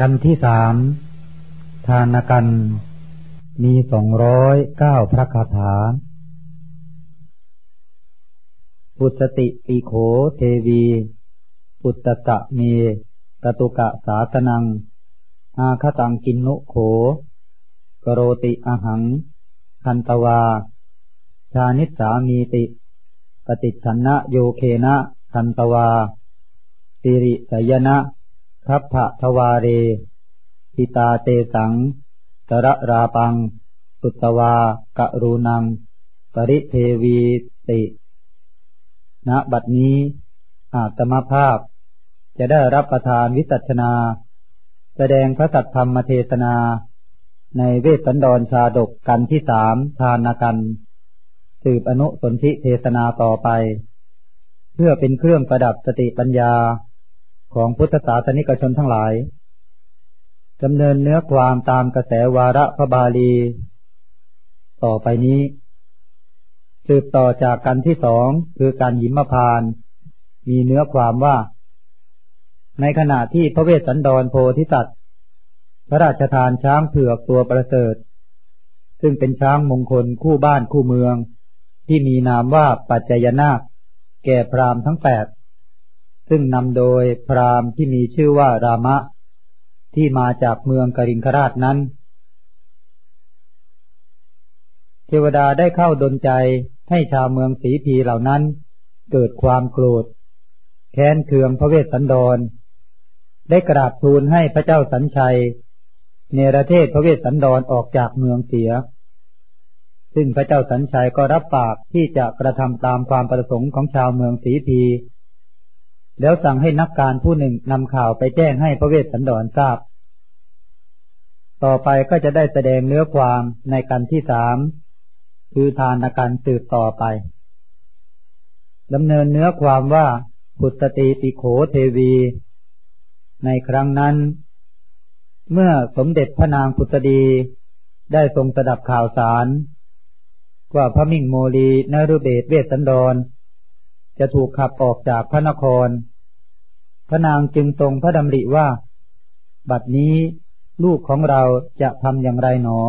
กันที่สามทานกันมีสองร้อยเก้าพระคาถา ปุตติปิโขเทวี ปุตตะเมตตุกะสาตนัง อาคตังกินนุโข กโรติอหัง คันตวา ชานิสามีติ ปฏิชนะโยเคนะ คันตวาสิริสยนะ คัพพะทวาเรทิตาเตสังตระราปัง สุตวากะรูนัง ปริเทวีติ ณ บัดนี้อาตมภาพ จะได้รับประทานวิสัชนา แสดงพระสัทธรรมเทศนา ในเวสสันดรชาดกกันที่สามทานกัน สืบอนุสนธิเทศนาต่อไป เพื่อเป็นเครื่องประดับสติปัญญา ของพุทธศาสนิกชนทั้งหลายดำเนินเนื้อความตามกระแสวาระพระบาลี ต่อไปนี้ สืบต่อจากกันที่สองคือการหิมพาน มีเนื้อความว่า ในขณะที่พระเวสสันดรโพธิสัตว์พระราชทานช้างเผือกตัวประเสริฐ ซึ่งเป็นช้างมงคลคู่บ้านคู่เมือง ที่มีนามว่าปัจจยนาค แก่พรามทั้งแปด ซึ่งนำโดยพราหมณ์ที่มีชื่อว่ารามะ ที่มาจากเมืองกริงคราชนั้น เทวดาได้เข้าดนใจให้ชาวเมืองสีพีเหล่านั้นเกิดความโกรธ แค้นเคืองพระเวสสันดร ได้กราบทูลให้พระเจ้าสัญชัย เนรเทศพระเวสสันดรออกจากเมืองเสีย ซึ่งพระเจ้าสัญชัยก็รับปากที่จะกระทำตามความประสงค์ของชาวเมืองสีพี แล้วสั่งให้นักการผู้หนึ่งนำข่าวไปแจ้งให้พระเวสสันดรทราบ ต่อไปก็จะได้แสดงเนื้อความในกันที่สามคือทานการสืบต่อไปดำเนินเนื้อความว่าพุทธติติโขเทวี ในครั้งนั้น เมื่อสมเด็จพระนางพุทธดีได้ทรงสดับข่าวสาร ว่าพระมิ่งโมลีนรุเบศเวสสันดร จะถูกขับออกจากพระนคร พระนางจึงทรงพระดำริว่า บัดนี้ลูกของเราจะทำอย่างไรหนอ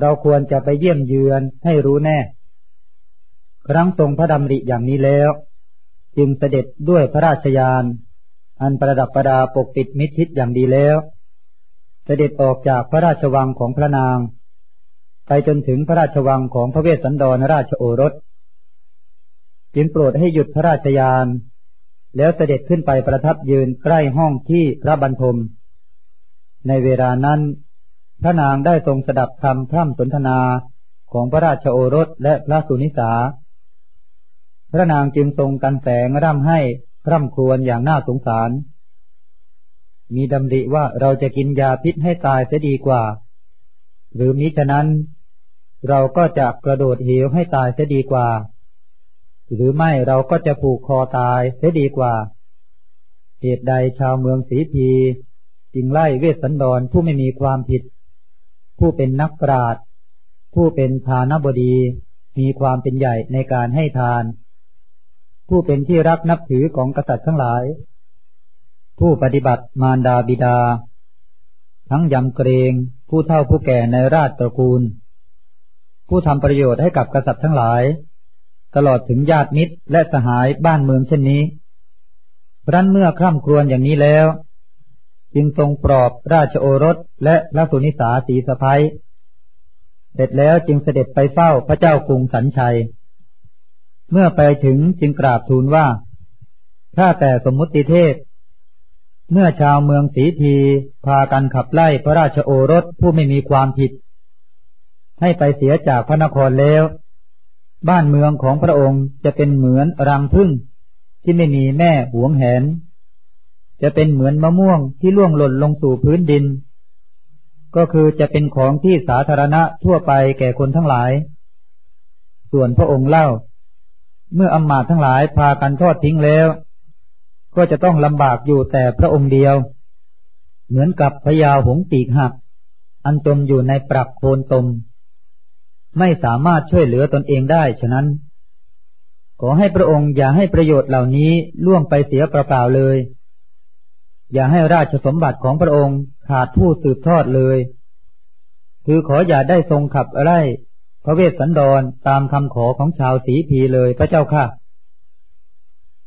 เราควรจะไปเยี่ยมเยือนให้รู้แน่ ครั้งทรงพระดำริอย่างนี้แล้ว จึงเสด็จด้วยพระราชยาน อันประดับประดาปกปิดมิทิศอย่างดีแล้ว เสด็จออกจากพระราชวังของพระนาง ไปจนถึงพระราชวังของพระเวสสันดรราชโอรส จึงโปรดให้หยุดพระราชยาน แล้วเสด็จขึ้นไปประทับยืนใกล้ห้องที่พระบรรทม ในเวลานั้น พระนางได้ทรงสดับคำพร่ำสนทนาของพระราชโอรสและพระสุนิสา พระนางจึงทรงกันแสงร่ำให้พร่ำครวญอย่างน่าสงสาร มีดำริว่าเราจะกินยาพิษให้ตายเสียดีกว่า หรือมิฉะนั้น เราก็จะกระโดดเหวให้ตายเสียดีกว่า หรือไม่เราก็จะผูกคอตายเสียดีกว่า เหตุใดชาวเมืองสีพีจึงไล่เวสสันดรผู้ไม่มีความผิด ผู้เป็นนักปราชญ์ผู้เป็นทานบดี มีความเป็นใหญ่ในการให้ทาน ผู้เป็นที่รักนับถือของกษัตริย์ทั้งหลาย ผู้ปฏิบัติมารดาบิดา ทั้งยำเกรงผู้เฒ่าผู้แก่ในราชตระกูล ผู้ทำประโยชน์ให้กับกษัตริย์ทั้งหลาย ตลอดถึงญาติมิตรและสหายบ้านเมืองเช่นนี้รันเมื่อคร่ำครวญอย่างนี้แล้ว จึงทรงปลอบราชโอรสและพระสุนิสาสีสะพ้ยเสร็จแล้วจึงเสด็จไปเฝ้าพระเจ้ากรุงสันชัย เมื่อไปถึงจึงกราบทูลว่า ถ้าแต่สมมุติเทศ เมื่อชาวเมืองสีทีพากันขับไล่พระราชโอรสผู้ไม่มีความผิด ให้ไปเสียจากพระนครแล้ว บ้านเมืองของพระองค์จะเป็นเหมือนรังพึ่งที่ไม่มีแม่หวงแหน จะเป็นเหมือนมะม่วงที่ล่วงหล่นลงสู่พื้นดิน ก็คือจะเป็นของที่สาธารณะทั่วไปแก่คนทั้งหลาย ส่วนพระองค์เล่า เมื่ออำมาตย์ทั้งหลายพากันทอดทิ้งแล้ว ก็จะต้องลำบากอยู่แต่พระองค์เดียว เหมือนกับพญาหงปีกหัก อันจมอยู่ในปรักโคนตม ไม่สามารถช่วยเหลือตนเองได้ฉะนั้น ขอให้พระองค์อย่าให้ประโยชน์เหล่านี้ล่วงไปเสียเปล่าๆเลย อย่าให้ราชสมบัติของพระองค์ขาดผู้สืบทอดเลย คือขออย่าได้ทรงขับไล่พระเวสสันดรตามคำขอของชาวสีพีเลยพระเจ้าค่ะ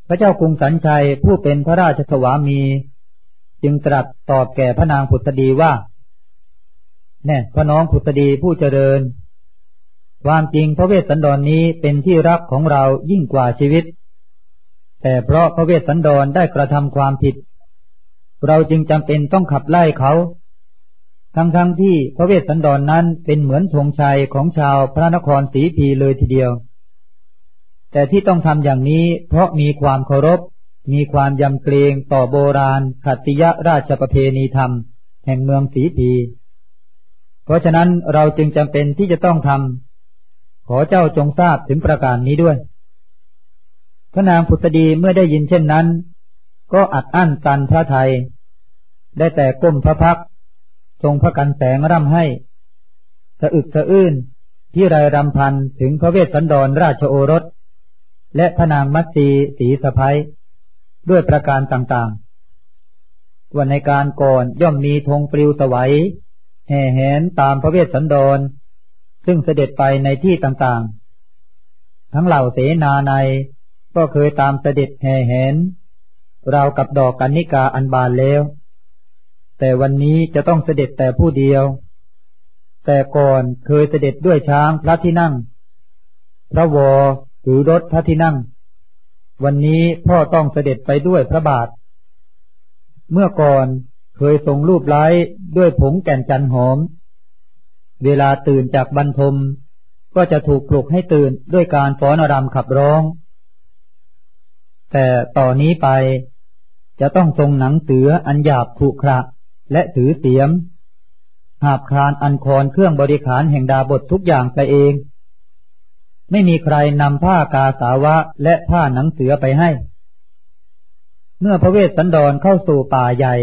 พระเจ้ากรุงสันชัยผู้เป็นพระราชสวามี จึงตรัสตอบแก่พระนางผุตดีว่า แน่พระน้องผุตดีผู้เจริญ ความจริงพระเวสสันดรนนี้เป็นที่รักของเรายิ่งกว่าชีวิต แต่เพราะพระเวสสันดรได้กระทำความผิด เราจึงจำเป็นต้องขับไล่เขา ทั้งๆทที่พระเวสสันดรนนั้นเป็นเหมือนธงชัยของชาวพระนครศรีพีเลยทีเดียว แต่ที่ต้องทำอย่างนี้เพราะมีความเคารพ มีความยำเกรงต่อโบราณขัตติยราชประเพณีธรรม แห่งเมืองศรีพี เพราะฉะนั้นเราจึงจำเป็นที่จะต้องทำ ขอเจ้าจงทราบถึงประการนี้ด้วย พระนางพุทธดีเมื่อได้ยินเช่นนั้น ก็อัดอั้นตันพระไทย ได้แต่ก้มพระพัก ทรงพระกันแสงร่ำให้ สะอึกสะอื้นที่ไรรำพันถึงพระเวสสันดรราชโอรส และพระนางมัตสีสีสะพ้ยด้วยประการต่างๆ วันในการก่อนย่อมมีธงปลิวสวัยแห่แหนตามพระเวสสันดร ซึ่งเสด็จไปในที่ต่างๆ ทั้งเหล่าเสนาในก็เคยตามเสด็จแห่แหนเรากับดอกกัญนิกาอันบานแล้ว แต่วันนี้จะต้องเสด็จแต่ผู้เดียว แต่ก่อนเคยเสด็จด้วยช้างพระที่นั่ง พระวอหรือรถพระที่นั่ง วันนี้พ่อต้องเสด็จไปด้วยพระบาท เมื่อก่อนเคยทรงรูปไล้ด้วยผงแก่นจันหอม เวลาตื่นจากบรรทม ก็จะถูกปลุกให้ตื่นด้วยการฟ้อนรำขับร้อง แต่ต่อนนี้ไปจะต้องทรงหนังเสืออันหยาบขรุขระและถือเสียม หาบคานอันคอนเครื่องบริขารแห่งดาบททุกอย่างไปเอง ไม่มีใครนำผ้ากาสาวะและผ้าหนังเสือไปให้ เมื่อพระเวสสันดรเข้าสู่ป่าใหญ่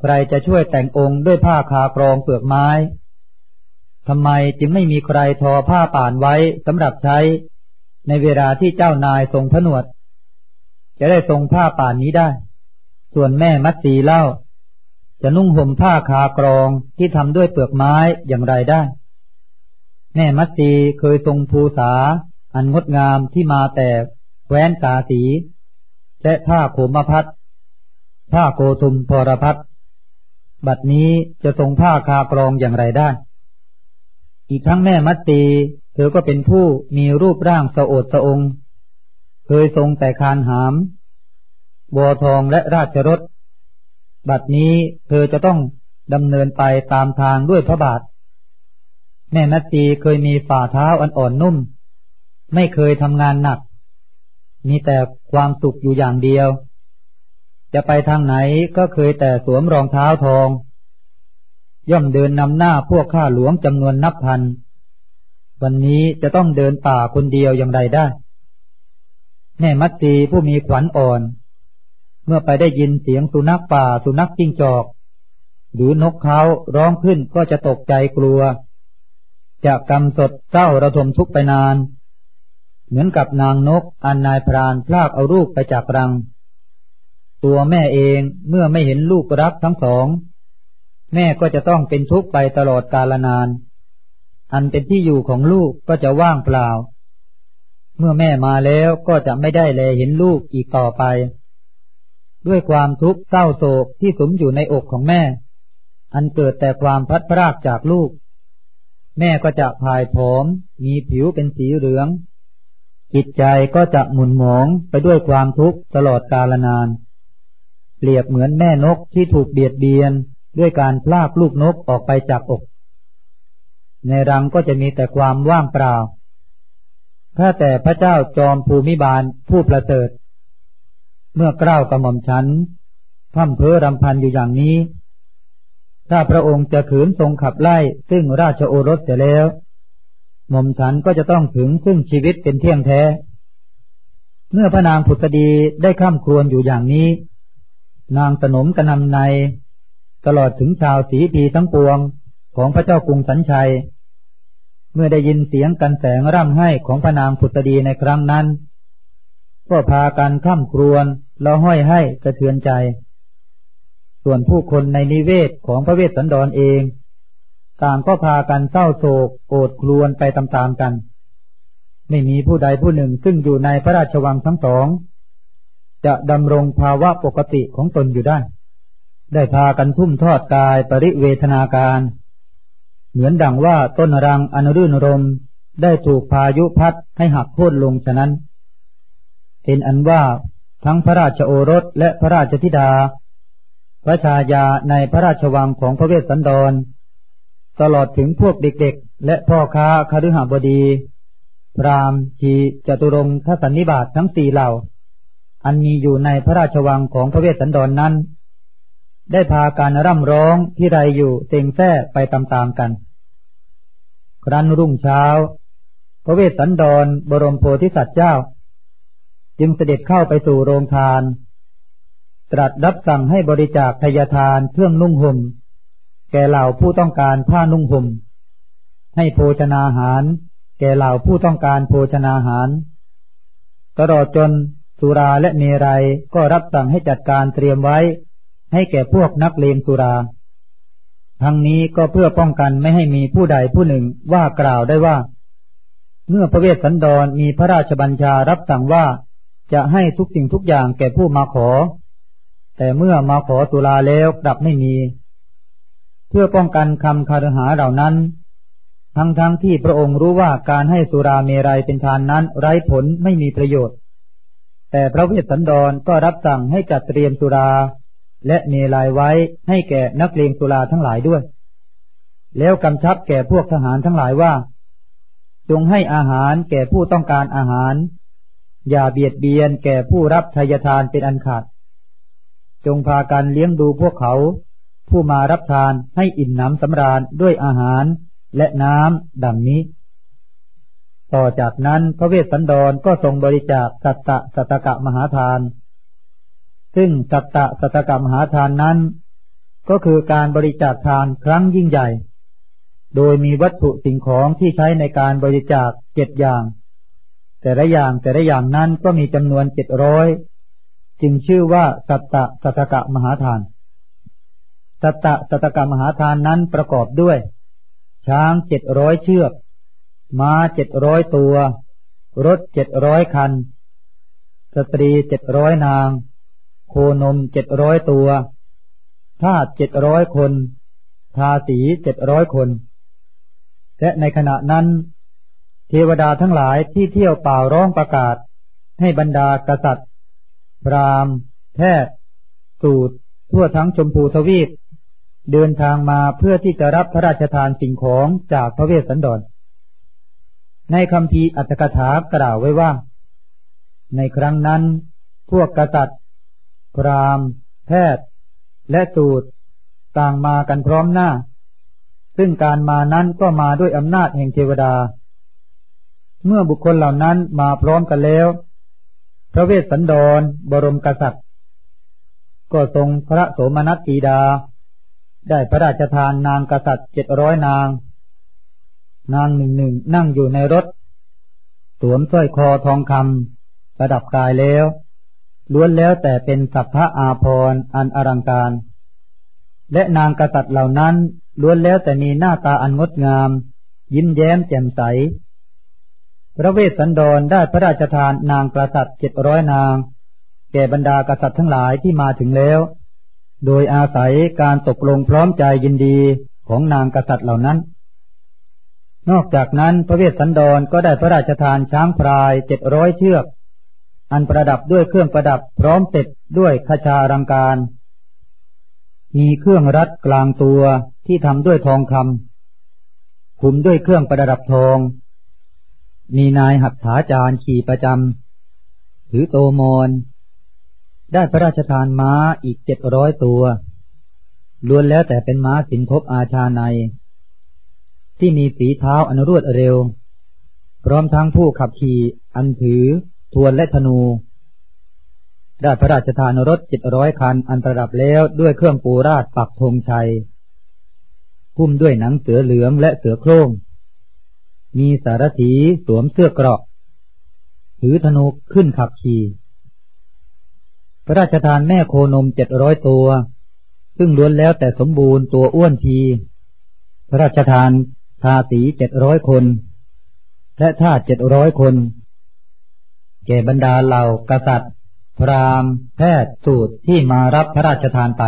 ใครจะช่วยแต่งองค์ด้วยผ้าคากรองเปลือกไม้ ทำไมจึงไม่มีใครทอผ้าป่านไว้สำหรับใช้ ในเวลาที่เจ้านายทรงผนวด จะได้ทรงผ้าป่านนี้ได้ ส่วนแม่มัตสีเล่า จะนุ่งห่มผ้าคากรองที่ทำด้วยเปลือกไม้อย่างไรได้ แม่มัตสีเคยทรงภูษา อันงดงามที่มาแต่แว้นกาสี และผ้าโขมพัดผ้าโกทุมพรพัดบัดนี้จะทรงผ้าคากรองอย่างไรได้ อีกทั้งแม่มัตสีเธอก็เป็นผู้มีรูปร่างสะโอดสะองเคยทรงแต่คานหามบัวทองและราชรถ บัดนี้เธอจะต้องดำเนินไปตามทางด้วยพระบาท แม่นัตตีเคยมีฝ่าเท้าอันอ่อนนุ่ม ไม่เคยทำงานหนัก มีแต่ความสุขอยู่อย่างเดียว จะไปทางไหนก็เคยแต่สวมรองเท้าทอง ย่อมเดินนำหน้าพวกข้าหลวงจำนวนนับพัน วันนี้จะต้องเดินป่าคนเดียวอย่างไรได้ แม่มัตตีผู้มีขวัญอ่อน เมื่อไปได้ยินเสียงสุนัขป่าสุนัขจิ้งจอก หรือนกเขาร้องขึ้นก็จะตกใจกลัว จะกำสดเศร้าระทมทุกไปนาน เหมือนกับนางนกอันนายพรานพลากเอาลูกไปจากรัง ตัวแม่เองเมื่อไม่เห็นลูกรักทั้งสอง แม่ก็จะต้องเป็นทุกข์ไปตลอดกาลนาน อันเป็นที่อยู่ของลูกก็จะว่างเปล่า เมื่อแม่มาแล้วก็จะไม่ได้แลเห็นลูกอีกต่อไป ด้วยความทุกข์เศร้าโศกที่สมอยู่ในอกของแม่ อันเกิดแต่ความพัดพรากจากลูก แม่ก็จะพายผอม มีผิวเป็นสีเหลือง จิตใจก็จะหมุนหมองไปด้วยความทุกข์ตลอดกาลนาน เปรียบเหมือนแม่นกที่ถูกเบียดเบียน ด้วยการพลากลูกนกออกไปจากอก ในรังก็จะมีแต่ความว่างเปล่า ถ้าแต่พระเจ้าจอมภูมิบาลผู้ประเสริฐ เมื่อกล้าวกระหม่อมฉันพั่มเพ้อรำพันอยู่อย่างนี้ ถ้าพระองค์จะขืนทรงขับไล่ซึ่งราชโอรสเสียแล้วหม่อมฉันก็จะต้องถึงซึ่งชีวิตเป็นเที่ยงแท้ เมื่อพระนางผุตดีได้ข้ามครวนอยู่อย่างนี้ นางสนมกระนำใน ตลอดถึงชาวสีพีทั้งปวงของพระเจ้ากรุงสัญชัย เมื่อได้ยินเสียงกันแสงร่ำให้ของพระนางผุตดีในครั้งนั้น ก็พากันข้ามครวนแล้วห้อยให้สะเทือนใจ ส่วนผู้คนในนิเวศของพระเวสสันดรเอง ต่างก็พากันเศร้าโศกโกรธครวนไปตามๆกัน ไม่มีผู้ใดผู้หนึ่งซึ่งอยู่ในพระราชวังทั้งสอง จะดำรงภาวะปกติของตนอยู่ได้ ได้พากันทุ่มทอดกายปริเวทนาการ เหมือนดังว่าต้นรังอนุรื่นรมได้ถูกพายุพัดให้หักโค่นลงฉะนั้น เป็นอันว่าทั้งพระราชโอรสและพระราชธิดา พระชายาในพระราชวังของพระเวสสันดร ตลอดถึงพวกเด็กๆ และพ่อค้าคฤหบดี พรามชีจตุรงคสันนิบาตทั้งสี่เหล่า อันมีอยู่ในพระราชวังของพระเวสสันดรนนั้น ได้พาการร่ำร้องที่ไรอยู่เต็งแท้ไปตามๆกัน ครั้นรุ่งเช้า พระเวสสันดรบรมโพธิสัตว์เจ้า จึงเสด็จเข้าไปสู่โรงทาน ตรัสรับสั่งให้บริจาคทยทานเครื่องนุ่งห่ม แก่เหล่าผู้ต้องการผ้านุ่งห่ม ให้โภชนาหาร แก่เหล่าผู้ต้องการโภชนาหาร ตลอดจนสุราและเมรัยก็รับสั่งให้จัดการเตรียมไว้ ให้แก่พวกนักเลงสุรา ทั้งนี้ก็เพื่อป้องกันไม่ให้มีผู้ใดผู้หนึ่งว่ากล่าวได้ว่า เมื่อพระเวสสันดรมีพระราชบัญชารับสั่งว่าจะให้ทุกสิ่งทุกอย่างแก่ผู้มาขอ แต่เมื่อมาขอสุราแล้วกลับไม่มี เพื่อป้องกันคำคารหาเหล่านั้น ทั้งทั้งที่พระองค์รู้ว่าการให้สุราเมรัยเป็นทานนั้นไร้ผลไม่มีประโยชน์ แต่พระเวสสันดรก็รับสั่งให้จัดเตรียมสุรา และเมลัยไว้ให้แก่นักเลงสุราทั้งหลายด้วย แล้วกำชับแก่พวกทหารทั้งหลายว่า จงให้อาหารแก่ผู้ต้องการอาหาร อย่าเบียดเบียนแก่ผู้รับทายทานเป็นอันขาด จงพากันเลี้ยงดูพวกเขา ผู้มารับทานให้อิ่มหนำสำราญด้วยอาหารและน้ำดังนี้ ต่อจากนั้นพระเวสสันดรก็ทรงบริจาคสัตตะสัตกะมหาทาน ซึ่งสัตตะสัตกะมหาทานนั้น ก็คือการบริจาคทานครั้งยิ่งใหญ่ โดยมีวัตถุสิ่งของที่ใช้ในการบริจาคเจ็ดอย่าง แต่ละอย่างแต่ละอย่างนั้นก็มีจำนวนเจ็ดร้อยจึงชื่อว่าสัตตะสัตกะมหาทาน สัตตะสัตกะมหาทานนั้นประกอบด้วย ช้างเจ็ดร้อยเชือก ม้าเจ็ดร้อยตัว รถเจ็ดร้อยคัน สตรีเจ็ดร้อยนาง โคนมเจ็ดร้อยตัว ทาสเจ็ดร้อยคน ทาสีเจ็ดร้อยคน และในขณะนั้น เทวดาทั้งหลายที่เที่ยวเป่าร้องประกาศ ให้บรรดากษัตริย์ พรามแพทย์ สูตร ทั่วทั้งชมพูทวีป เดินทางมาเพื่อที่จะรับพระราชทานสิ่งของจากพระเวสสันดร ในคำพีอัตถกถากล่าวไว้ว่า ในครั้งนั้น พวกกษัตริย์ พรามแพทย์ และสูตร ต่างมากันพร้อมหน้า ซึ่งการมานั้นก็มาด้วยอำนาจแห่งเทวดา เมื่อบุคคลเหล่านั้นมาพร้อมกันแล้ว พระเวสสันดร บรมกษัตริย์ ก็ทรงพระโสมนัสตีดา ได้พระราชทานนางกษัตริย์เจ็ดร้อยนาง นางหนึ่งหนึ่งนั่งอยู่ในรถ สวมสร้อยคอทองคำประดับกายแล้ว ล้วนแล้วแต่เป็นสัพพะอาภรณ์อันอลังการ และนางกษัตริย์เหล่านั้นล้วนแล้วแต่มีหน้าตาอันงดงาม ยิ้มแย้มแจ่มใส พระเวสสันดรได้พระราชทานนางกษัตริย์เจ็ดร้อยนาง แก่บรรดากษัตริย์ทั้งหลายที่มาถึงแล้ว โดยอาศัยการตกลงพร้อมใจยินดีของนางกษัตริย์เหล่านั้น นอกจากนั้นพระเวสสันดรก็ได้พระราชทานช้างพรายเจ็ดร้อยเชือก อันประดับด้วยเครื่องประดับพร้อมเสร็จด้วยขชารังการ มีเครื่องรัดกลางตัวที่ทำด้วยทองคำคุมด้วยเครื่องประดับทอง มีนายหัตถาจารย์ขี่ประจำถือโตมอนได้พระราชทานม้าอีกเจ็ดร้อยตัวล้วนแล้วแต่เป็นม้าสินทบอาชาใน ที่มีฝีเท้าอันรวดเร็ว พร้อมทั้งผู้ขับขี่อันถือ ทวนและธนู ได้พระราชทานรถเจ็ดร้อยคันอันประดับแล้วด้วยเครื่องปูราดปักธงชัย พุ่มด้วยหนังเสือเหลืองและเสือโคร่ง มีสารถีสวมเสื้อเกราะ ถือธนูขึ้นขับขี่ พระราชทานแม่โคนมเจ็ดร้อยตัว ซึ่งล้วนแล้วแต่สมบูรณ์ตัวอ้วนที พระราชทานทาสีเจ็ดร้อยคน และท่าเจ็ดร้อยคน แก่บรรดาเหล่ากษัตริย์ พราหมณ์ แพทย์สูตรที่มารับพระราชทานไป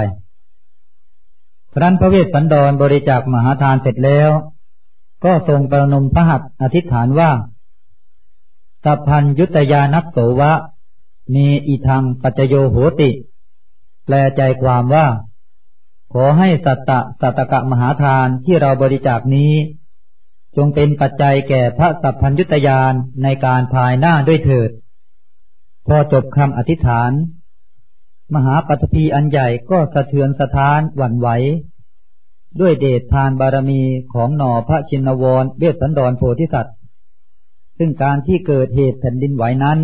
ครั้นพระเวสสันดรบริจาคมหาทานเสร็จแล้ว ก็ทรงประนมพระหัตถ์อธิษฐานว่า สัพพัญยุตยานักโสวะ มีอิทังปัจโยโหติ แปลใจความว่า ขอให้สัตตะสัตกะมหาทานที่เราบริจาคนี้ จงเป็นปัจจัยแก่พระสัพพัญยุตยานในการภายหน้าด้วยเถิด พอจบคำอธิษฐาน มหาปัตภีอันใหญ่ก็สะเทือนสะท้านหวั่นไหวด้วยเดชทานบารมีของหน่อพระชินวรเวสสันดรโพธิสัตว์ ซึ่งการที่เกิดเหตุแผ่นดินไหวนั้น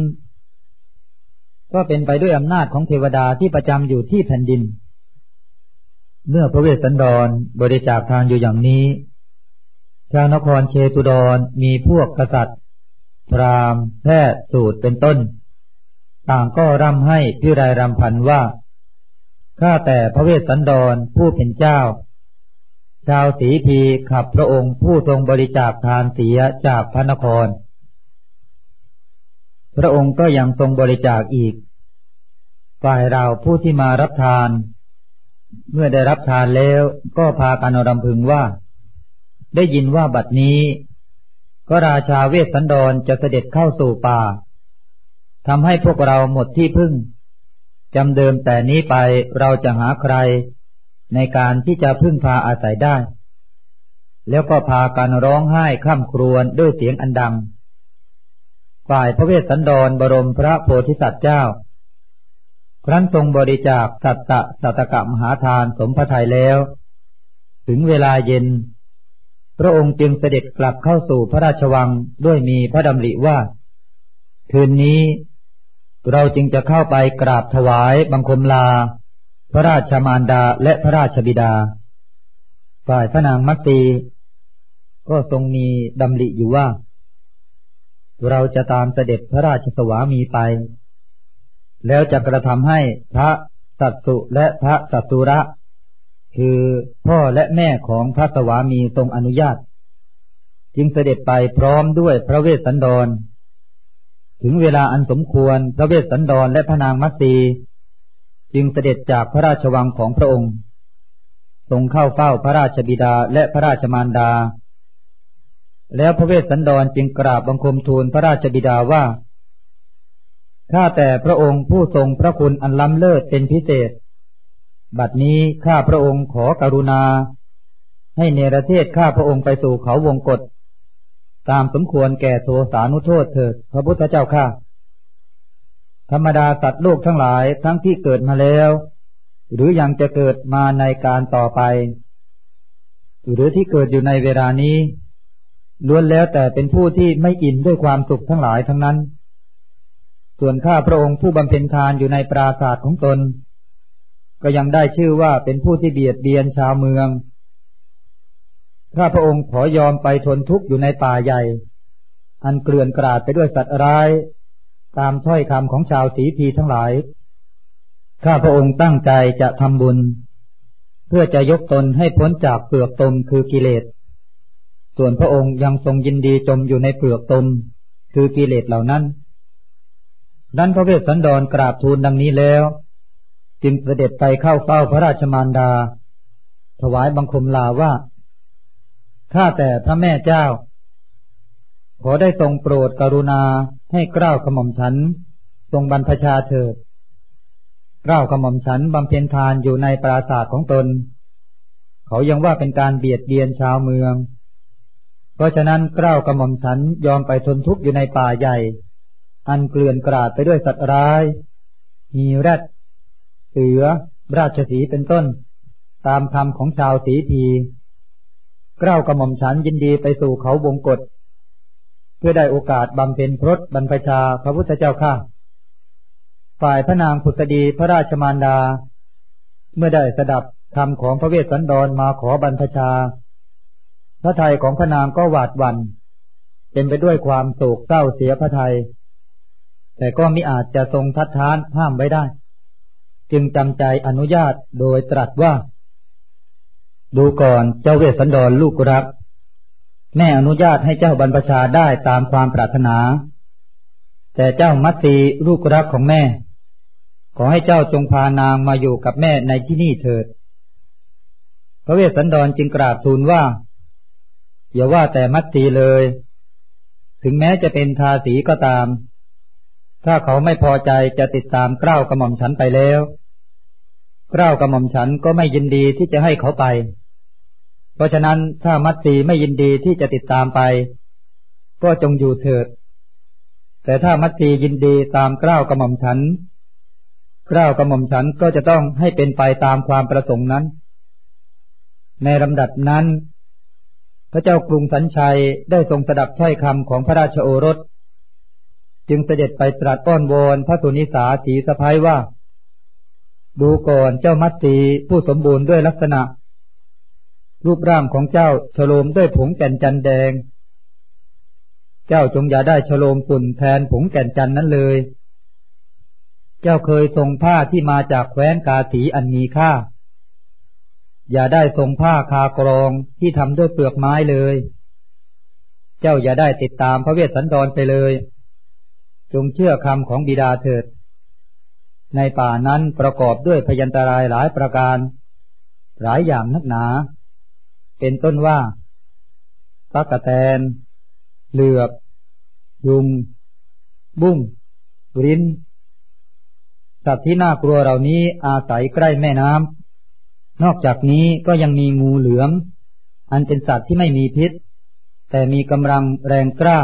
ก็เป็นไปด้วยอำนาจของเทวดาที่ประจำอยู่ที่แผ่นดิน เมื่อพระเวสสันดรบริจาคทานอยู่อย่างนี้ ชาวนครเชตุดรมีพวกกษัตริย์ พราหมณ์แพทย์สูตรเป็นต้น ต่างก็ร่ำให้พิรายรำพันว่า ข้าแต่พระเวสสันดรผู้เป็นเจ้า ชาวสีพีขับพระองค์ผู้ทรงบริจาคทานเสียจากพระนคร พระองค์ก็ยังทรงบริจาคอีก ฝ่ายเราผู้ที่มารับทาน เมื่อได้รับทานแล้วก็พากันรำพึงว่า ได้ยินว่าบัดนี้ ก็ราชาเวสสันดรจะเสด็จเข้าสู่ป่า ทำให้พวกเราหมดที่พึ่งจำเดิมแต่นี้ไปเราจะหาใครในการที่จะพึ่งพาอาศัยได้ แล้วก็พากันร้องไห้ข้ามครวญด้วยเสียงอันดัง ฝ่ายพระเวสสันดรบรมพระโพธิสัตว์เจ้า ครั้นทรงบริจาคสัตตะสัตกะมหาทานสมพระทัยแล้ว ถึงเวลาเย็น พระองค์จึงเสด็จกลับเข้าสู่พระราชวังด้วยมีพระดำริว่า คืนนี้ เราจึงจะเข้าไปกราบถวายบังคมลา พระราชมารดาและพระราชบิดา ฝ่ายพระนางมัตตีก็ทรงมีดำริอยู่ว่า เราจะตามเสด็จพระราชสวามีไป แล้วจะกระทำให้พระสัตสุและพระสัตสุระ คือพ่อและแม่ของพระสวามีทรงอนุญาต จึงเสด็จไปพร้อมด้วยพระเวสสันดร ถึงเวลาอันสมควรพระเวสสันดรและพระนางมัตสีจึงเสด็จจากพระราชวังของพระองค์ทรงเข้าเฝ้าพระราชบิดาและพระราชมารดา แล้วพระเวสสันดรจึงกราบบังคมทูลพระราชบิดาว่าข้าแต่พระองค์ผู้ทรงพระคุณอันล้ำเลิศเป็นพิเศษ บัดนี้ข้าพระองค์ขอกรุณา ให้เนรเทศข้าพระองค์ไปสู่เขาวงกฏ ตามสมควรแก่โทสานุโทษเถิดพระพุทธเจ้าข้าธรรมดาสัตว์โลกทั้งหลายทั้งที่เกิดมาแล้ว หรือยังจะเกิดมาในการต่อไป หรือที่เกิดอยู่ในเวลานี้ล้วนแล้วแต่เป็นผู้ที่ไม่อินด้วยความสุขทั้งหลายทั้งนั้น ส่วนข้าพระองค์ผู้บำเพ็ญทานอยู่ในปราศาสตร์ของตน ก็ยังได้ชื่อว่าเป็นผู้ที่เบียดเบียนชาวเมือง ข้าพระองค์ขอยอมไปทนทุกข์อยู่ในป่าใหญ่ อันเกลื่อนกราดไปด้วยสัตว์ร้าย ตามถ้อยคำของชาวสีพีทั้งหลาย ข้าพระองค์ตั้งใจจะทำบุญ เพื่อจะยกตนให้พ้นจากเปลือกตมคือกิเลส ส่วนพระองค์ยังทรงยินดีจมอยู่ในเปลือกตม คือกิเลสเหล่านั้นดันพระเวสสันดรกราบทูลดังนี้แล้ว จึงเสด็จไปเข้าเฝ้าพระราชมารดา ถวายบังคมลาว่า ข้าแต่พระแม่เจ้า ขอได้ทรงโปรดกรุณาให้กล้าวขมอมฉัน ทรงบรรพชาเถิดกล้าวขมอมฉันบำเพ็ญทานอยู่ในปราสาทของตน เขายังว่าเป็นการเบียดเบียนชาวเมือง เพราะฉะนั้นเกล้ากระหม่อมฉันยอมไปทนทุกข์อยู่ในป่าใหญ่ อันเกลื่อนกราดไปด้วยสัตว์ร้าย มีแรดเสือ ราชสีเป็นต้น ตามคำของชาวสีพี เกล้ากระหม่อมฉันยินดีไปสู่เขาวงกฏเพื่อได้โอกาสบำเพ็ญพรตบรรพชาพระพุทธเจ้าข้าฝ่ายพระนางผุตดีพระราชมารดา เมื่อได้สดับคำของพระเวสสันดรมาขอบรรพชา พระไทยของพระนางก็หวาดวันเต็มไปด้วยความโศกเศร้าเสียพระไทยแต่ก็มิอาจจะทรงทัดทานห้ามไว้ได้ จึงจำใจอนุญาตโดยตรัสว่า ดูก่อนเจ้าเวสสันดรลูกรัก แม่อนุญาตให้เจ้าบรรพชาได้ตามความปรารถนา แต่เจ้ามัตสีลูกรักของแม่ ขอให้เจ้าจงพานางมาอยู่กับแม่ในที่นี่เถิด พระเวสสันดรจึงกราบทูลว่า อย่าว่าแต่มัตสีเลย ถึงแม้จะเป็นทาสีก็ตาม ถ้าเขาไม่พอใจจะติดตามเกล้ากระหม่อมฉันไปแล้ว เกล้ากระหม่อมฉันก็ไม่ยินดีที่จะให้เขาไป เพราะฉะนั้นถ้ามัตสีไม่ยินดีที่จะติดตามไป ก็จงอยู่เถิด แต่ถ้ามัตสียินดีตามเกล้ากระหม่อมฉันเกล้ากระหม่อมฉันก็จะต้องให้เป็นไปตามความประสงค์นั้น ในลำดับนั้น พระเจ้ากรุงสันชัยได้ทรงสดับถ้อยคำของพระราชโอรส จึงเสด็จไปตรัสอ้อนวอนพระสุนิสาสีสะพ้ายว่า ดูก่อนเจ้ามัตสีผู้สมบูรณ์ด้วยลักษณะ รูปร่างของเจ้าฉโลมด้วยผงแก่นจันแดง เจ้าจงอย่าได้ฉโลมฝุ่นแทนผงแก่นจันนั้นเลย เจ้าเคยทรงผ้าที่มาจากแคว้นกาสีอันมีค่า อย่าได้ทรงผ้าคากรองที่ทำด้วยเปลือกไม้เลย เจ้าอย่าได้ติดตามพระเวสสันดรไปเลย จงเชื่อคำของบิดาเถิด ในป่านั้นประกอบด้วยพยันตรายหลายประการ หลายอย่างนักหนา เป็นต้นว่าตักะแตน เหลือบ ยุง บุ้งริ้น สัตว์ที่น่ากลัวเหล่านี้อาศัยใกล้แม่น้ำ นอกจากนี้ก็ยังมีงูเหลือม อันเป็นสัตว์ที่ไม่มีพิษ แต่มีกำลังแรงกล้า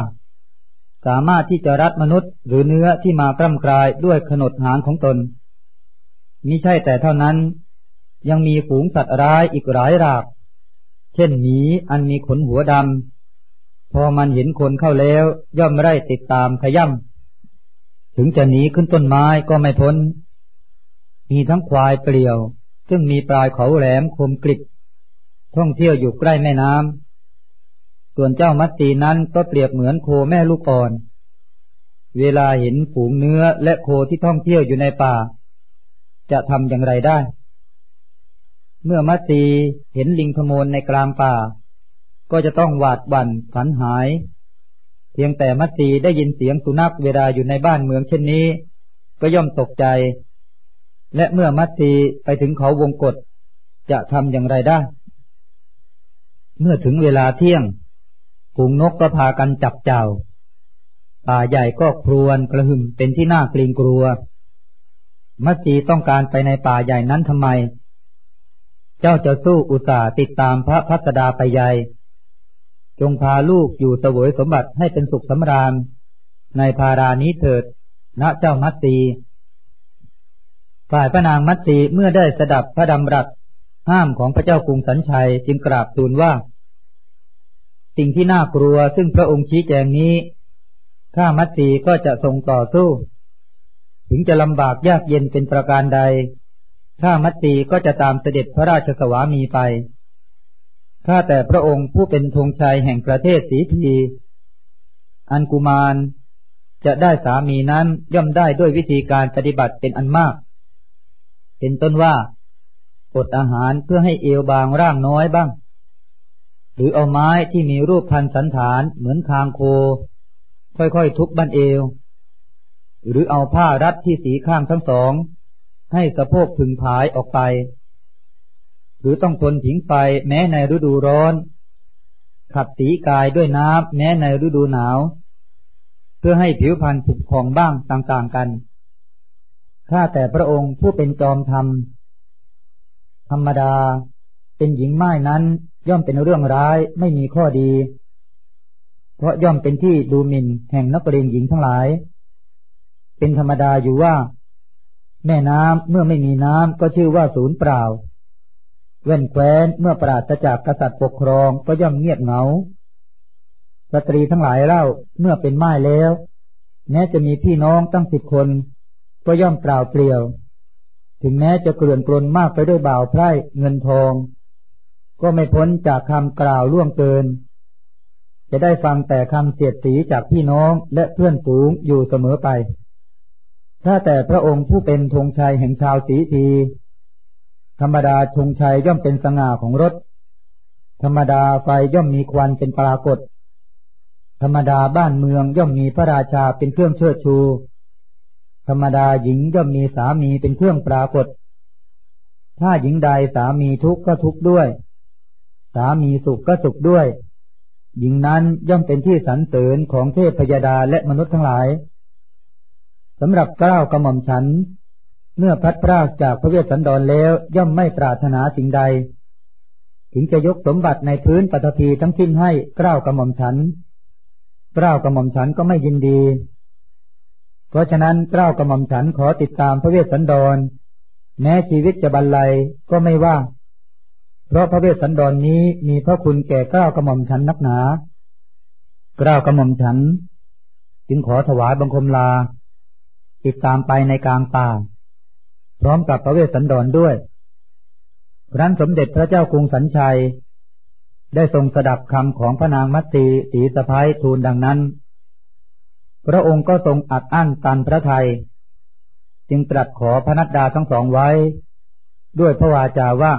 สามารถที่จะรัดมนุษย์หรือเนื้อที่มากล้ำกลายด้วยขนดหางของตนมิใช่แต่เท่านั้น ยังมีฝูงสัตว์ร้ายอีกหลายราก เช่นหมีอันมีขนหัวดำ พอมันเห็นคนเข้าแล้ว ย่อมไร่ติดตามขย่ำ ถึงจะหนีขึ้นต้นไม้ก็ไม่พ้น มีทั้งควายเปลี่ยว ซึ่งมีปลายเขาแหลมคมกริบท่องเที่ยวอยู่ใกล้แม่น้ำ ส่วนเจ้ามัตสีนั้นก็เปรียบเหมือนโคแม่ลูกอ่อน เวลาเห็นฝูงเนื้อและโคที่ท่องเที่ยวอยู่ในป่า จะทำอย่างไรได้ เมื่อมัตสีเห็นลิงขโมนในกลางป่า ก็จะต้องหวาดบั่นผันหาย เพียงแต่มัตสีได้ยินเสียงสุนัขเวลาอยู่ในบ้านเมืองเช่นนี้ ก็ย่อมตกใจ และเมื่อมัตสีไปถึงเขาวงกฏจะทำอย่างไรได้ เมื่อถึงเวลาเที่ยง ฝูงนกก็พากันจับเจ้า ป่าใหญ่ก็ครวนกระหึ่มเป็นที่น่าเกรงกลัว มัจจีต้องการไปในป่าใหญ่นั้นทำไม เจ้าจะสู้อุตส่าห์ติดตามพระพัสดาไปใหญ่ จงพาลูกอยู่เสวยสมบัติให้เป็นสุขสำราญ ในภารานี้เถิด ณเจ้ามัตสีฝ่ายพระนางมัตสีเมื่อได้สดับพระดำรัสห้ามของพระเจ้ากรุงสันชัยจึงกราบทูลว่า สิ่งที่น่ากลัวซึ่งพระองค์ชี้แจงนี้ข้ามัตสีก็จะทรงต่อสู้ ถึงจะลำบากยากเย็นเป็นประการใด ข้ามัตสีก็จะตามเสด็จพระราชสวามีไป ข้าแต่พระองค์ผู้เป็นธงชัยแห่งประเทศสีที อันกุมารจะได้สามีนั้นย่อมได้ด้วยวิธีการปฏิบัติเป็นอันมาก เป็นต้นว่าอดอาหารเพื่อให้เอวบางร่างน้อยบ้าง หรือเอาไม้ที่มีรูปพันสันฐานเหมือนคางโค ค่อยๆทุบบั้นเอว หรือเอาผ้ารัดที่สีข้างทั้งสอง ให้สะโพกพึงผายออกไป หรือต้องทนผิงไฟแม้ในฤดูร้อน ขัดสีกายด้วยน้ำแม้ในฤดูหนาว เพื่อให้ผิวพรรณผุพองบ้างต่างๆกันข้าแต่พระองค์ผู้เป็นจอมธรรม ธรรมดาเป็นหญิงไม้นั้น ย่อมเป็นเรื่องร้ายไม่มีข้อดี เพราะย่อมเป็นที่ดูหมิ่นแห่งนักเรียนหญิงทั้งหลาย เป็นธรรมดาอยู่ว่า แม่น้ำเมื่อไม่มีน้ำก็ชื่อว่าศูนย์เปล่า เว้นแคว้นเมื่อปราศจากกษัตริย์ปกครองก็ย่อมเงียบเหงา สตรีทั้งหลายเล่าเมื่อเป็นไม้แล้ว แม้จะมีพี่น้องตั้งสิบคน ก็ย่อมเปล่าเปลี่ยว ถึงแม้จะเกลื่อนกลนมากไปด้วยบ่าวไพร่เงินทอง ก็ไม่พ้นจากคำกล่าวล่วงเกิน จะได้ฟังแต่คำเสียดสีจากพี่น้องและเพื่อนฝูงอยู่เสมอไป ถ้าแต่พระองค์ผู้เป็นธงชัยแห่งชาวสีที ธรรมดาธงชัยย่อมเป็นสง่าของรถ ธรรมดาไฟย่อมมีควันเป็นปรากฏ ธรรมดาบ้านเมืองย่อมมีพระราชาเป็นเครื่องเชิดชู ธรรมดาหญิงย่อมมีสามีเป็นเครื่องปรากฏ ถ้าหญิงใดสามีทุกข์ก็ทุกข์ด้วย สามีสุขก็สุขด้วย หญิงนั้นย่อมเป็นที่สรรเสริญของเทพพยาดาและมนุษย์ทั้งหลายสำหรับเกล้ากระหม่อมฉัน เมื่อพัดพรากจากพระเวสสันดรแล้วย่อมไม่ปรารถนาสิ่งใด ถึงจะยกสมบัติในพื้นปฐพีทั้งสิ้นให้เกล้ากระหม่อมฉันเกล้ากระหม่อมฉันก็ไม่ยินดี เพราะฉะนั้นเกล้ากระหม่อมฉันขอติดตามพระเวสสันดร แม้ชีวิตจะบรรลัยก็ไม่ว่า เพราะพระเวสสันดรนนี้มีพระคุณแก่เกล้ากระหม่อมฉันนักหนาเกล้ากระหม่อมฉัน จึงขอถวายบังคมลา ติดตามไปในกลางป่า พร้อมกับพระเวสสันดรด้วยครั้นสมเด็จพระเจ้ากรุงสัญชัย ได้ทรงสดับคำของพระนางมัตสีสีสะพ้ายทูลดังนั้น พระองค์ก็ทรงอัดอั้นตันพระไทย จึงตรัสขอพระนัดดาทั้งสองไว้ ด้วยพระวาจาว่า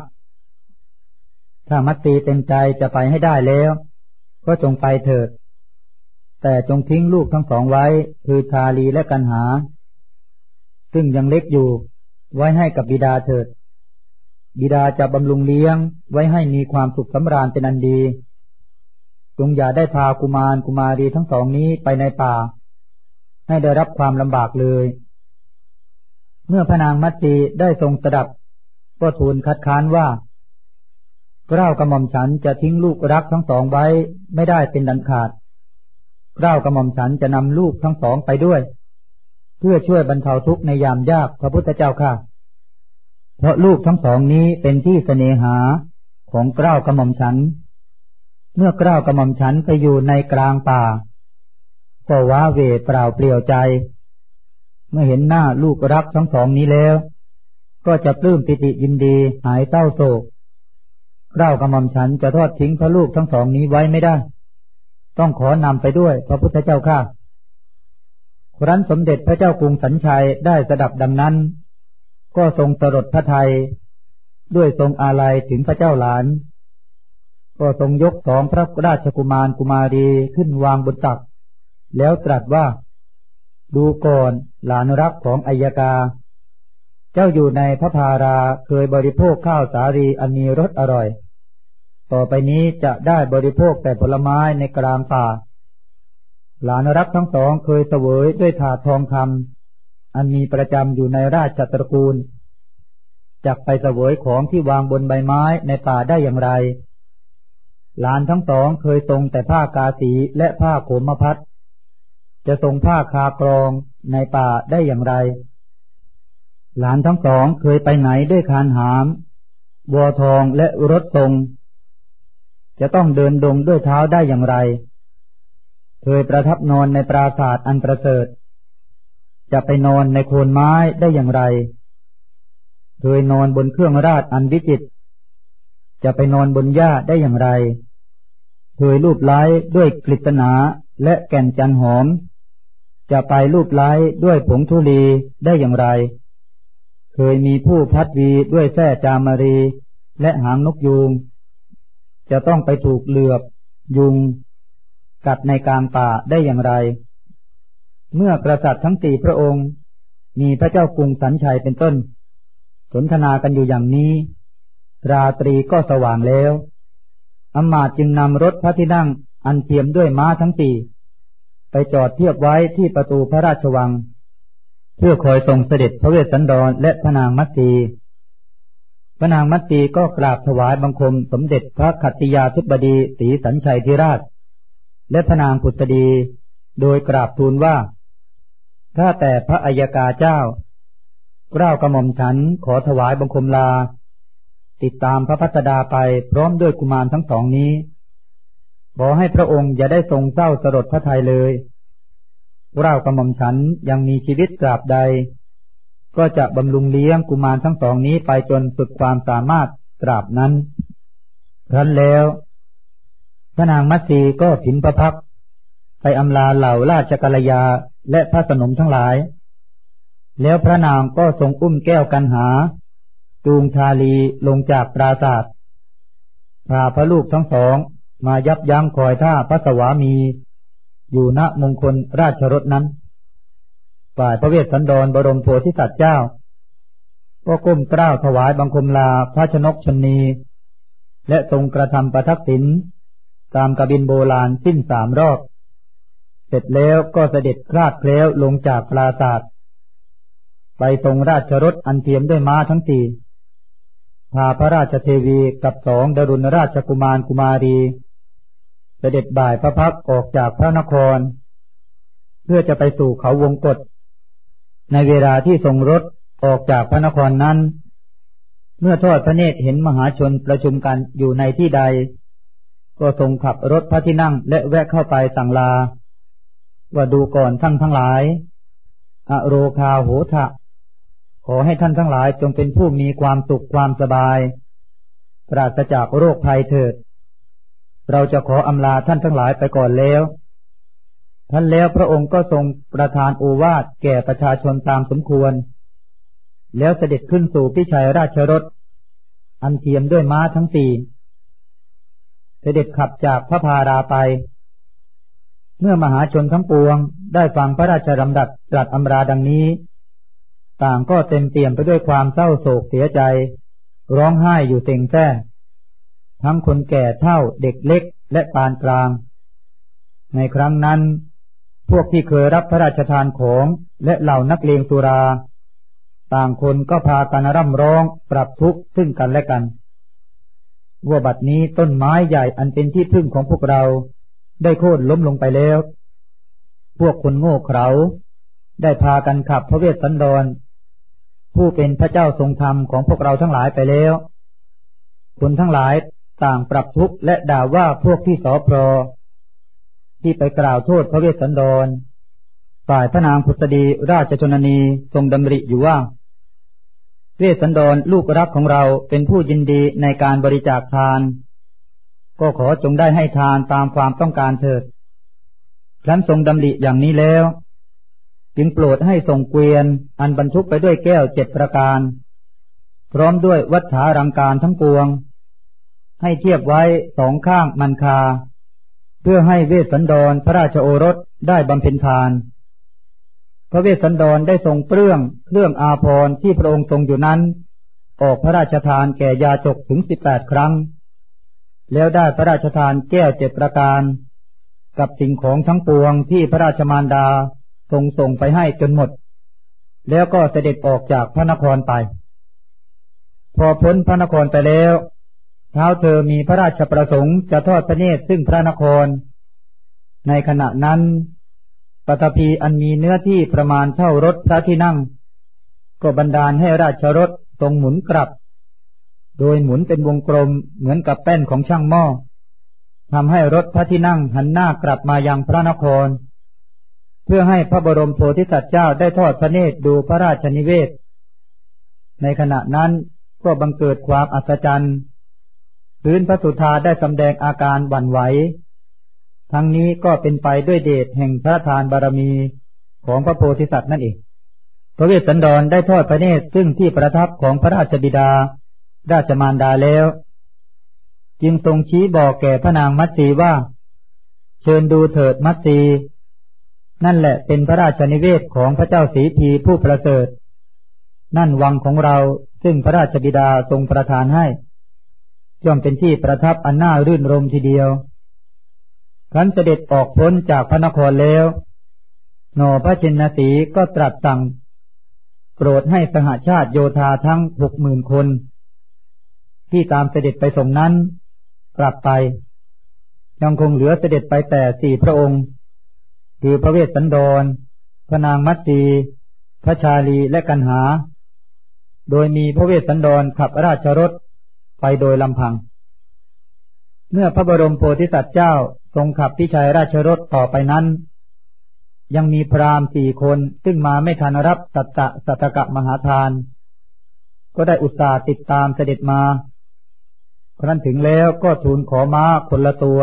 ถ้ามัตสีเต็มใจจะไปให้ได้แล้ว ก็จงไปเถิด แต่จงทิ้งลูกทั้งสองไว้ คือชาลีและกันหา ซึ่งยังเล็กอยู่ ไว้ให้กับบิดาเถิด บิดาจะบำรุงเลี้ยงไว้ให้มีความสุขสำราญเป็นอันดี จงอย่าได้พากุมารกุมารีทั้งสองนี้ไปในป่า ให้ได้รับความลำบากเลย เมื่อพนางมัตตีได้ทรงสดับ ก็ทูลคัดค้านว่า กล้ากระหม่อมฉันจะทิ้งลูกรักทั้งสองไว้ไม่ได้เป็นดันขาดเกล้ากระหม่อมฉันจะนำลูกทั้งสองไปด้วย เพื่อช่วยบรรเทาทุกข์ในยามยากพระพุทธเจ้าค่ะ เพราะลูกทั้งสองนี้เป็นที่เสน่หาของเกล้ากระหม่อมฉัน เมื่อเกล้ากระหม่อมฉันไปอยู่ในกลางป่า ก็ว้าเวเปล่าเปลี่ยวใจ เมื่อเห็นหน้าลูกรักทั้งสองนี้แล้ว ก็จะปลื้มปิติยินดีหายเศร้าโศก เกล้ากระหม่อมฉันจะทอดทิ้งพระลูกทั้งสองนี้ไว้ไม่ได้ ต้องขอนำไปด้วยพระพุทธเจ้าข้าครั้นสมเด็จพระเจ้ากรุงสัญชัยได้สดับดังนั้น ก็ทรงสรดพระไทย ด้วยทรงอาลัยถึงพระเจ้าหลาน ก็ทรงยกสองพระราชกุมารกุมารีขึ้นวางบนตัก แล้วตรัสว่า ดูก่อนหลานรักของอัยกา เจ้าอยู่ในพระพาราเคยบริโภคข้าวสาลีอันมีรสอร่อย ต่อไปนี้จะได้บริโภคแต่ผลไม้ในกลางป่า หลานรักทั้งสองเคยเสวยด้วยถาดทองคำอันมีประจำอยู่ในราชตระกูลจักไปเสวยของที่วางบนใบไม้ในป่าได้อย่างไร หลานทั้งสองเคยทรงแต่ผ้ากาสีและผ้าโขมพัดจะทรงผ้าคากรองในป่าได้อย่างไร หลานทั้งสองเคยไปไหนด้วยคานหามวัวทองและรถทรง จะต้องเดินดงด้วยเท้าได้อย่างไร เคยประทับนอนในปราศาสตร์อันประเสริฐ จะไปนอนในโคนไม้ได้อย่างไร เคยนอนบนเครื่องราชอันวิจิต จะไปนอนบนหญ้าได้อย่างไร เคยรูปไล้ด้วยกฤษณาและแก่นจันหอม จะไปรูปไล้ด้วยผงทุลีได้อย่างไร เคยมีผู้พัดวีด้วยแส้จามารีและหางนกยูง จะต้องไปถูกเหลือบ ยุง กัดในกลางป่าได้อย่างไร เมื่อกษัตริย์ทั้งสี่พระองค์ มีพระเจ้ากรุงสันชัยเป็นต้น สนทนากันอยู่อย่างนี้ ราตรีก็สว่างแล้วอมาตจึงนำรถพระที่นั่งอันเทียมด้วยม้าทั้งสี่ไปจอดเทียบไว้ที่ประตูพระราชวัง เพื่อคอยส่งเสด็จพระเวสสันดรและพระนางมัตตี ระนางมัตตีก็กราบถวายบังคมสมเด็จพระขัตติยาธิบดีศรีสันชัยธิราช และพระนางพุทธดี โดยกราบทูลว่าถ้าแต่พระอัยกาเจ้าเกล้ากระหม่อมฉันขอถวายบังคมลา ติดตามพระพัฒดาไปพร้อมด้วยกุมารทั้งสองนี้ ขอให้พระองค์อย่าได้ทรงเศร้าสลดพระทัยเลยเกล้ากระหม่อมฉันยังมีชีวิตกราบใด ก็จะบำรุงเลี้ยงกุมารทั้งสองนี้ไปจนสุดความสามารถกราบนั้นครั้นแล้ว พระนางมัตสีก็ผินประพักไปอำลาเหล่าราชกัลยาและพระสนมทั้งหลาย แล้วพระนางก็ทรงอุ้มแก้วกันหา จูงชาลีลงจากปราศาสตร์พาพระลูกทั้งสองมายับยั้งคอยท่าพระสวามี อยู่ณมงคลราชรถนั้น ฝ่ายพระเวสสันดรบรมโพธิสัตว์เจ้า ก็ก้มกล้าวถวายบังคมลาพระชนกชนี และทรงกระทำประทักษิณตามกบินโบราณสิ้นสามรอบ เสร็จแล้วก็เสด็จคลาดเคล้วลงจากปราศาสตร์ไปทรงราชรถอันเทียมด้วยม้าทั้งสี่พาพระราชเทวีกับสองดรุณราชกุมารกุมารี เสด็จบ่ายพระพักออกจากพระนคร เพื่อจะไปสู่เขาวงกฏ ในเวลาที่ทรงรถออกจากพระนครนั้น เมื่อทอดพระเนตรเห็นมหาชนประชุมกันอยู่ในที่ใด ก็ทรงขับรถพระที่นั่งและแวะเข้าไปสั่งลา ว่าดูก่อนทั้งทั้งหลาย อโรคาโหทะ ขอให้ท่านทั้งหลายจงเป็นผู้มีความสุขความสบาย ปราศจากโรคภัยเถิด เราจะขออำลาท่านทั้งหลายไปก่อนแล้ว ท่านแล้วพระองค์ก็ทรงประทานโอวาทแก่ประชาชนตามสมควร แล้วเสด็จขึ้นสู่พิชัยราชรถ อันเทียมด้วยม้าทั้งสี่ เสด็จขับจากพระพาราไป เมื่อมหาชนทั้งปวงได้ฟังพระราชดำรัสตรัสอำราดังนี้ ต่างก็เต็มเปี่ยมไปด้วยความเศร้าโศกเสียใจ ร้องไห้อยู่เต็งแท้ทั้งคนแก่เท่าเด็กเล็กและปานกลาง ในครั้งนั้น พวกที่เคยรับพระราชทานของและเหล่านักเลงสุรา ต่างคนก็พากันร่ำร้องปรับทุกข์ซึ่งกันและกันว่าบัดนี้ต้นไม้ใหญ่อันเป็นที่พึ่งของพวกเรา ได้โค่นล้มลงไปแล้ว พวกคนโง่เขลาได้พากันขับพระเวสสันดร ผู้เป็นพระเจ้าทรงธรรมของพวกเราทั้งหลายไปแล้วคุณทั้งหลายต่างปรับทุกข์และด่าว่าพวกที่สอพร ที่ไปกล่าวโทษพระเวสสันดร ฝ่ายพระนางพุทธดีราชชนนีทรงดำริอยู่ว่า เวสสันดรลูกรักของเราเป็นผู้ยินดีในการบริจาคทาน ก็ขอจงได้ให้ทานตามความต้องการเถิด ครั้นทรงดำริอย่างนี้แล้ว จึงโปรดให้ส่งเกวียนอันบรรทุกไปด้วยแก้วเจ็ดประการ พร้อมด้วยวัฏฐารังการทั้งปวง ให้เทียบไว้สองข้างมันคา เพื่อให้เวสสันดรพระราชโอรสได้บำเพ็ญทาน พระเวสสันดรได้ทรงเปลื้องเครื่องอาภรณ์ที่พระองค์ทรงอยู่นั้น ออกพระราชทานแก่ยาจกถึงสิบแปดครั้ง แล้วได้พระราชทานแก้วเจ็ดประการ กับสิ่งของทั้งปวงที่พระราชมารดาทรงส่งไปให้จนหมด แล้วก็เสด็จออกจากพระนครไป พอพ้นพระนครไปแล้ว เท้าเธอมีพระราชประสงค์จะทอดพระเนตรซึ่งพระนคร ในขณะนั้นปฐพีอันมีเนื้อที่ประมาณเท่ารถพระที่นั่ง ก็บันดาลให้ราชรถทรงหมุนกลับ โดยหมุนเป็นวงกลมเหมือนกับแป้นของช่างหม้อทำให้รถพระที่นั่งหันหน้ากลับมายังพระนคร เพื่อให้พระบรมโพธิสัตว์เจ้าได้ทอดพระเนตรดูพระราชนิเวศ ในขณะนั้นก็บังเกิดความอัศจรรย์ พื้นพระสุธาได้สำแดงอาการหวั่นไหว ทั้งนี้ก็เป็นไปด้วยเดชแห่งพระทานบารมีของพระโพธิสัตว์นั่นเอง พระเวสสันดรได้ทอดพระเนตรซึ่งที่ประทับของพระราชบิดา ราชมารดาแล้ว จึงทรงชี้บอกแก่พระนางมัตสีว่า เชิญดูเถิดมัตสีนั่นแหละเป็นพระราชนิเวศของพระเจ้าสีพีผู้ประเสริฐ นั่นวังของเราซึ่งพระราชบิดาทรงประทานให้ ย่อมเป็นที่ประทับอันน่ารื่นรมทีเดียวครั้นเสด็จออกพ้นจากพระนครแล้ว หนอพระชินสีก็ตรัสสั่ง โปรดให้สหาชาติโยธาทั้งหกหมื่นคน ที่ตามเสด็จไปส่งนั้น กลับไป ยังคงเหลือเสด็จไปแต่สี่พระองค์ คือพระเวสสันดร พระนางมัตสีพระชาลีและกันหา โดยมีพระเวสสันดรขับราชรถ ไปโดยลำพัง เมื่อพระบรมโพธิสัตว์เจ้าทรงขับพิชัยราชรถต่อไปนั้น ยังมีพราหมณ์สี่คนซึ่งมาไม่ทันรับสัตตะสัตกะมหาทาน ก็ได้อุตส่าห์ติดตามเสด็จมาครั้นถึงแล้วก็ทูลขอม้าคนละตัว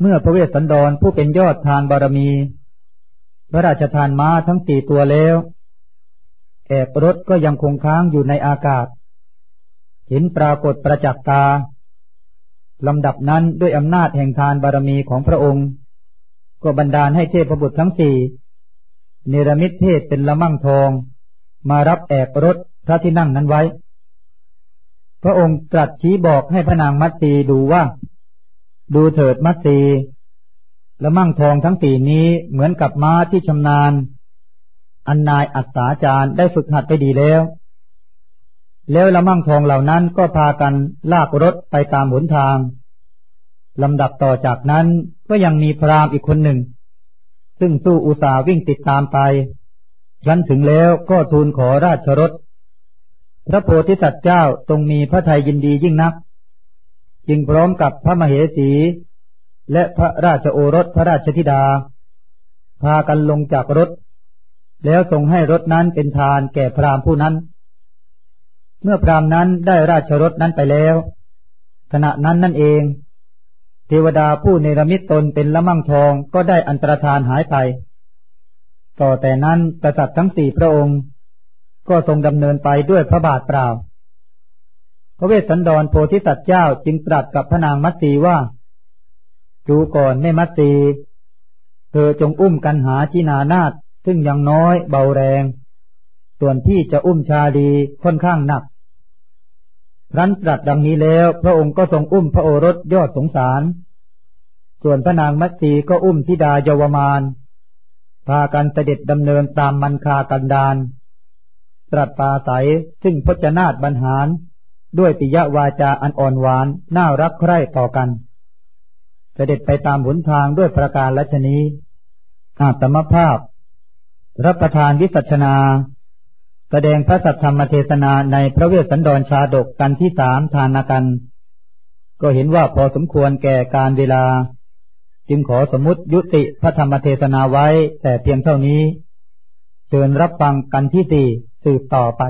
เมื่อพระเวสสันดรผู้เป็นยอดทานบารมี พระราชทานม้าทั้งสี่ตัวแล้ว แอบรถก็ยังคงค้างอยู่ในอากาศ เห็นปรากฏประจักษ์ตาลำดับนั้นด้วยอำนาจแห่งทานบารมีของพระองค์ ก็บันดาลให้เทพบุตรทั้งสี่เนรมิตเทศเป็นละมั่งทอง มารับแอกรถพระที่นั่งนั้นไว้ พระองค์ตรัสชี้บอกให้พระนางมัตสีดูว่า ดูเถิดมัตสีละมั่งทองทั้งสี่นี้เหมือนกับม้าที่ชำนาญ อันนายอัศาจารย์ได้ฝึกหัดไปดีแล้ว แล้วละมั่งทองเหล่านั้นก็พากันลากรถไปตามหนทางลำดับต่อจากนั้นก็ยังมีพรามอีกคนหนึ่ง ซึ่งสู้อุตสาวิ่งติดตามไปรั้นถึงแล้วก็ทูลขอราชรถ พระโพธิสัตว์เจ้าทรงมีพระทัยยินดียิ่งนัก จึงพร้อมกับพระมเหสี และพระราชโอรสพระราชธิดา พากันลงจากรถ แล้วทรงให้รถนั้นเป็นทานแก่พรามผู้นั้น เมื่อพรามนั้นได้ราชรถนั้นไปแล้ว ขณะนั้นนั่นเอง เทวดาผู้เนรมิตตนเป็นละมั่งทองก็ได้อันตรธานหายไป ต่อแต่นั้นกษัตริย์ทั้งสี่พระองค์ ก็ทรงดำเนินไปด้วยพระบาทเปล่า พระเวสสันดรโพธิสัตว์เจ้าจึงตรัสกับพระนางมัตสีว่าดูก่อนแม่มัตสีเธอจงอุ้มกันหาชินานาฏซึ่งยังน้อยเบาแรง ส่วนที่จะอุ้มชาดีค่อนข้างหนัก รั้นตรัสดังนี้แล้ว พระองค์ก็ทรงอุ้มพระโอรสยอดสงสาร ส่วนพระนางมัตสีก็อุ้มธิดาเยาวมานพากันเสด็จดำเนินตามมันคากันดานตรัสปาใสซึ่งพจนาตบรรหาร ด้วยปิยวาจาอันอ่อนหวาน น่ารักใคร่ต่อกัน เสด็จไปตามหนทางด้วยประการลัชนีอาตมภาพ รับประทานวิสัชนา แสดงพระสัทธรรมเทศนาในพระเวสสันดรชาดกกันที่สามทานากัน ก็เห็นว่าพอสมควรแก่การเวลา จึงขอสมมติยุติพระธรรมเทศนาไว้แต่เพียงเท่านี้ เชิญรับฟังกันที่สี่สืบต่อไป